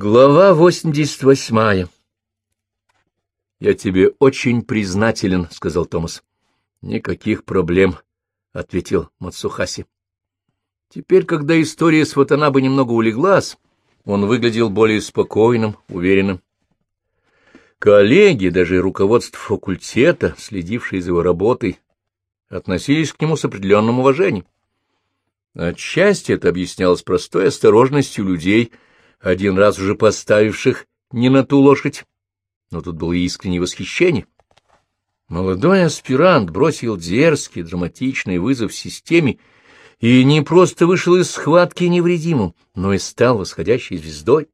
Глава 88 «Я тебе очень признателен», — сказал Томас. «Никаких проблем», — ответил Мацухаси. Теперь, когда история с Ватанабе немного улеглась, он выглядел более спокойным, уверенным. Коллеги, даже руководство факультета, следившие за его работой, относились к нему с определенным уважением. Отчасти это объяснялось простой осторожностью людей, один раз уже поставивших не на ту лошадь, но тут было искреннее восхищение. Молодой аспирант бросил дерзкий, драматичный вызов системе и не просто вышел из схватки невредимым, но и стал восходящей звездой.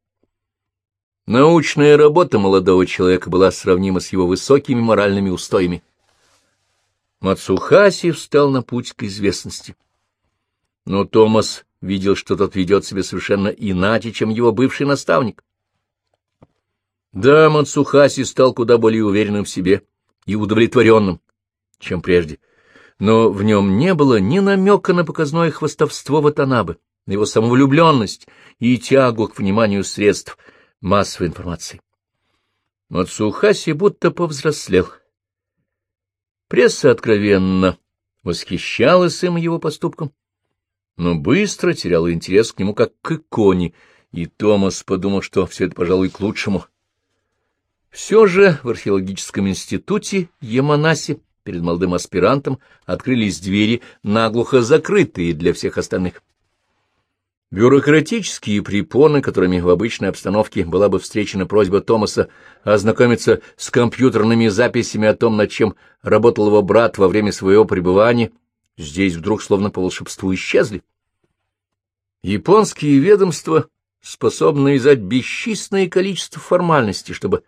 Научная работа молодого человека была сравнима с его высокими моральными устоями. Мацухаси встал на путь к известности. Но Томас видел, что тот ведет себя совершенно иначе, чем его бывший наставник. Да, Мацухаси стал куда более уверенным в себе и удовлетворенным, чем прежде, но в нем не было ни намека на показное хвостовство Ватанабы, на его самовлюбленность и тягу к вниманию средств массовой информации. Мацухаси будто повзрослел. Пресса откровенно восхищалась им его поступком, но быстро теряла интерес к нему как к иконе, и Томас подумал, что все это, пожалуй, к лучшему — все же в археологическом институте Яманаси перед молодым аспирантом открылись двери, наглухо закрытые для всех остальных. Бюрократические препоны, которыми в обычной обстановке была бы встречена просьба Томаса ознакомиться с компьютерными записями о том, над чем работал его брат во время своего пребывания, здесь вдруг словно по волшебству исчезли. Японские ведомства способны издать бесчисленное количество формальностей, чтобы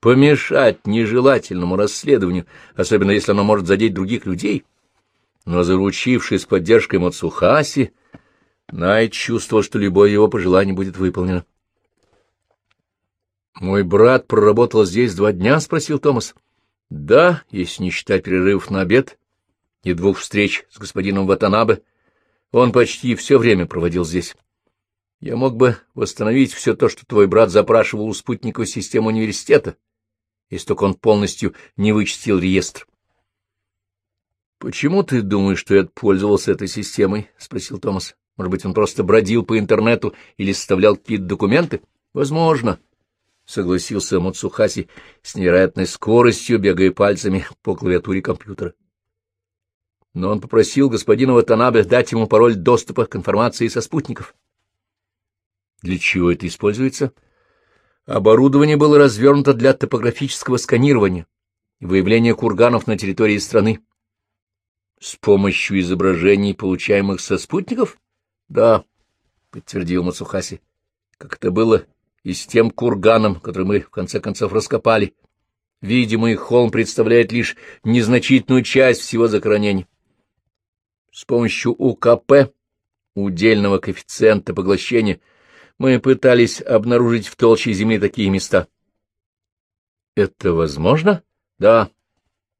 помешать нежелательному расследованию, особенно если оно может задеть других людей. Но заручившись поддержкой Мацухаси, Найт чувствовал, что любое его пожелание будет выполнено. «Мой брат проработал здесь два дня?» — спросил Томас. «Да, если не считать перерывов на обед и двух встреч с господином Ватанабе. Он почти все время проводил здесь. Я мог бы восстановить все то, что твой брат запрашивал у спутниковой системы университета, если только он полностью не вычистил реестр. — Почему ты думаешь, что я пользовался этой системой? — спросил Томас. — Может быть, он просто бродил по интернету или составлял какие-то документы? — Возможно, — согласился Муцухаси с невероятной скоростью, бегая пальцами по клавиатуре компьютера. Но он попросил господина Ватанабе дать ему пароль доступа к информации со спутников. — Для чего это используется? — Оборудование было развернуто для топографического сканирования и выявления курганов на территории страны. С помощью изображений, получаемых со спутников? Да, подтвердил Мацухаси. Как это было и с тем курганом, который мы в конце концов раскопали. Видимый холм представляет лишь незначительную часть всего захоронения. С помощью УКП, удельного коэффициента поглощения, мы пытались обнаружить в толще земли такие места. Это возможно? Да.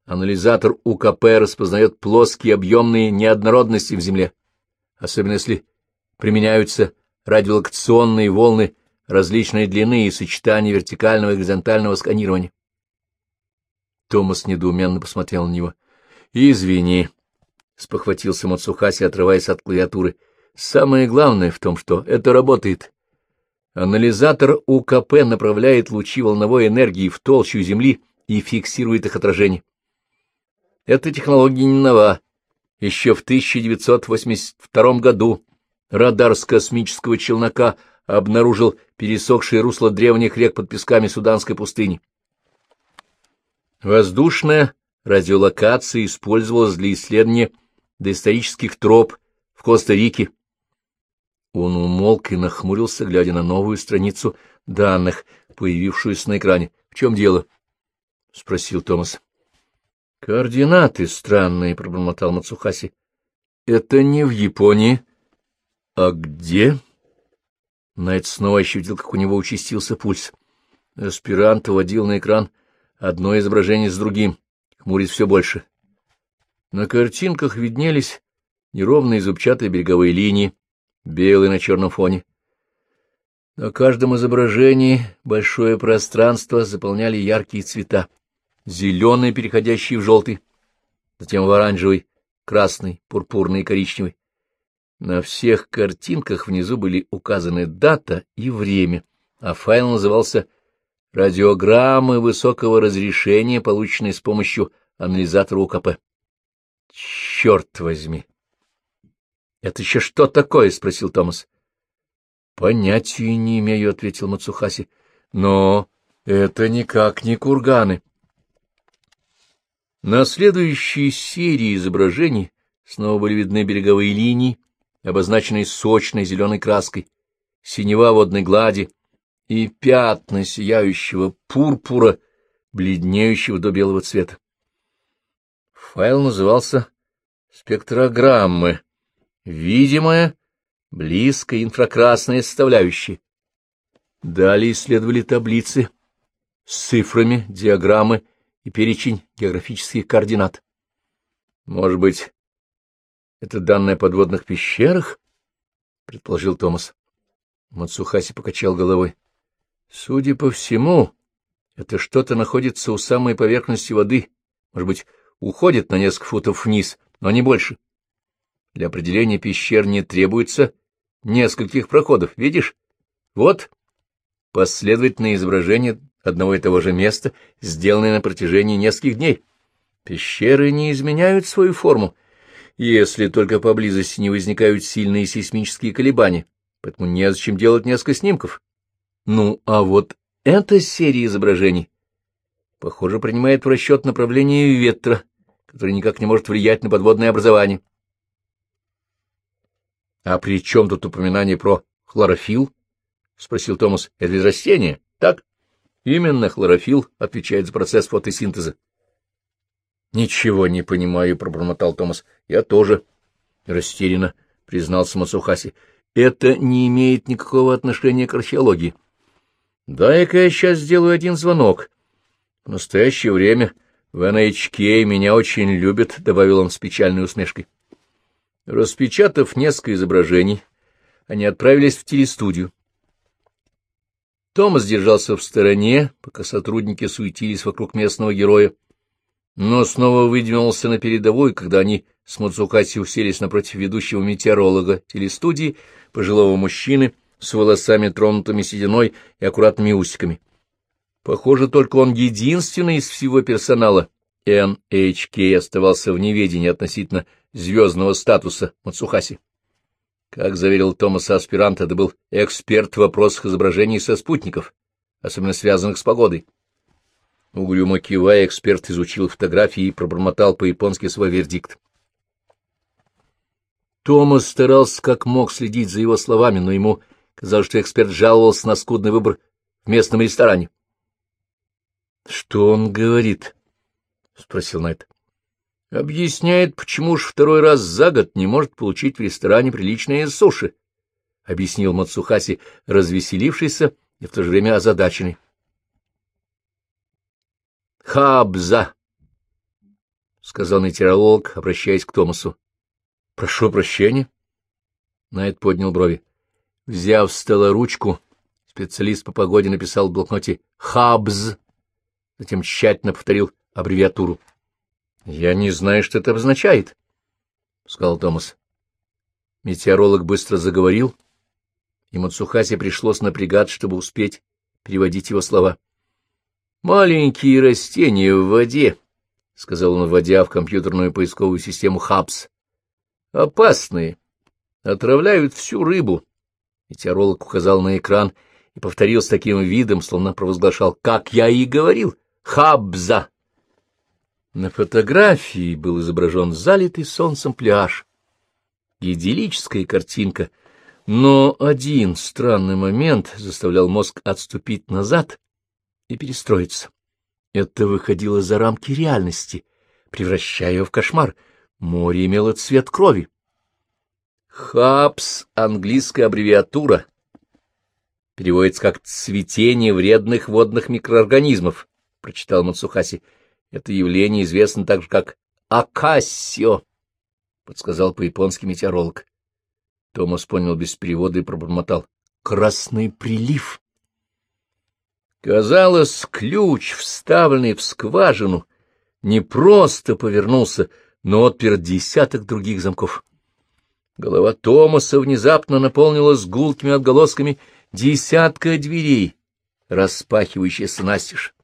Анализатор УКП распознает плоские объемные неоднородности в земле, особенно если применяются радиолокационные волны различной длины и сочетания вертикального и горизонтального сканирования. Томас недоуменно посмотрел на него. — Извини, — спохватился Мацухаси, отрываясь от клавиатуры. — Самое главное в том, что это работает. Анализатор УКП направляет лучи волновой энергии в толщу Земли и фиксирует их отражение. Эта технология не нова. Еще в 1982 году радар с космического челнока обнаружил пересохшее русло древних рек под песками Суданской пустыни. Воздушная радиолокация использовалась для исследования доисторических троп в Коста-Рике, он умолк и нахмурился, глядя на новую страницу данных, появившуюся на экране. — В чем дело? — спросил Томас. — Координаты странные, — пробормотал Мацухаси. — Это не в Японии. — А где? Найт снова ощутил, как у него участился пульс. Аспирант водил на экран одно изображение с другим, хмурясь все больше. На картинках виднелись неровные зубчатые береговые линии, белый на черном фоне. На каждом изображении большое пространство заполняли яркие цвета. Зеленый, переходящий в желтый, затем в оранжевый, красный, пурпурный и коричневый. На всех картинках внизу были указаны дата и время, а файл назывался «Радиограммы высокого разрешения, полученные с помощью анализатора УКП». Черт возьми! — Это еще что такое? — спросил Томас. — Понятия не имею, — ответил Мацухаси. — Но это никак не курганы. На следующей серии изображений снова были видны береговые линии, обозначенные сочной зеленой краской, синева водной глади и пятна сияющего пурпура, бледнеющего до белого цвета. Файл назывался «Спектрограммы. Видимая, близкая инфракрасная составляющая». Далее исследовали таблицы с цифрами, диаграммы и перечень географических координат. Может быть, это данные о подводных пещерах? — предположил Томас. Мацухаси покачал головой. — Судя по всему, это что-то находится у самой поверхности воды. Может быть, уходит на несколько футов вниз, но не больше. Для определения пещер не требуется нескольких проходов, видишь? Вот последовательное изображение одного и того же места, сделанное на протяжении нескольких дней. Пещеры не изменяют свою форму, если только поблизости не возникают сильные сейсмические колебания, поэтому незачем делать несколько снимков. Ну, а вот эта серия изображений, похоже, принимает в расчет направление ветра, который никак не может влиять на подводное образование. — А при чем тут упоминание про хлорофилл? — спросил Томас. — Это ведь растение, так? — Именно хлорофилл отвечает за процесс фотосинтеза. — Ничего не понимаю, — пробормотал Томас. — Я тоже. — Растерянно, — признался Масухаси. — Это не имеет никакого отношения к археологии. — Дай-ка я сейчас сделаю один звонок. В настоящее время в NHK меня очень любят, — добавил он с печальной усмешкой. Распечатав несколько изображений, они отправились в телестудию. Томас держался в стороне, пока сотрудники суетились вокруг местного героя, но снова выдвинулся на передовой, когда они с Мацукаси уселись напротив ведущего метеоролога телестудии, пожилого мужчины с волосами, тронутыми сединой и аккуратными усиками. Похоже, только он единственный из всего персонала NHK оставался в неведении относительно звездного статуса Мацухаси. Как заверил Томаса аспирант, это был эксперт в вопросах изображений со спутников, особенно связанных с погодой. Угрюмо кивая, эксперт изучил фотографии и пробормотал по-японски свой вердикт. Томас старался как мог следить за его словами, но ему казалось, что эксперт жаловался на скудный выбор в местном ресторане. — Что он говорит? — спросил Найт. — Объясняет, почему уж второй раз за год не может получить в ресторане приличные суши, — объяснил Мацухаси, развеселившийся и в то же время озадаченный. — Хабза, — сказал метеоролог, обращаясь к Томасу. — Прошу прощения. Найт поднял брови. Взяв с ручку, специалист по погоде написал в блокноте «Хабз», затем тщательно повторил аббревиатуру. — Я не знаю, что это обозначает, — сказал Томас. Метеоролог быстро заговорил, и Мацухасе пришлось напрягаться, чтобы успеть переводить его слова. — Маленькие растения в воде, — сказал он, вводя в компьютерную поисковую систему ХАПС. — Опасные, отравляют всю рыбу. Метеоролог указал на экран и повторил с таким видом, словно провозглашал, как я и говорил, Хабза. На фотографии был изображен залитый солнцем пляж. Идиллическая картинка, но один странный момент заставлял мозг отступить назад и перестроиться. Это выходило за рамки реальности, превращая ее в кошмар. Море имело цвет крови. Хабс — английская аббревиатура. Переводится как «цветение вредных водных микроорганизмов», — прочитал Мацухаси. Это явление известно также как «акассио», — подсказал по-японски метеоролог. Томас понял без перевода и пробормотал. красный прилив. Казалось, ключ, вставленный в скважину, не просто повернулся, но отпер десяток других замков. Голова Томаса внезапно наполнилась гулкими отголосками десятка дверей, распахивающихся настежь.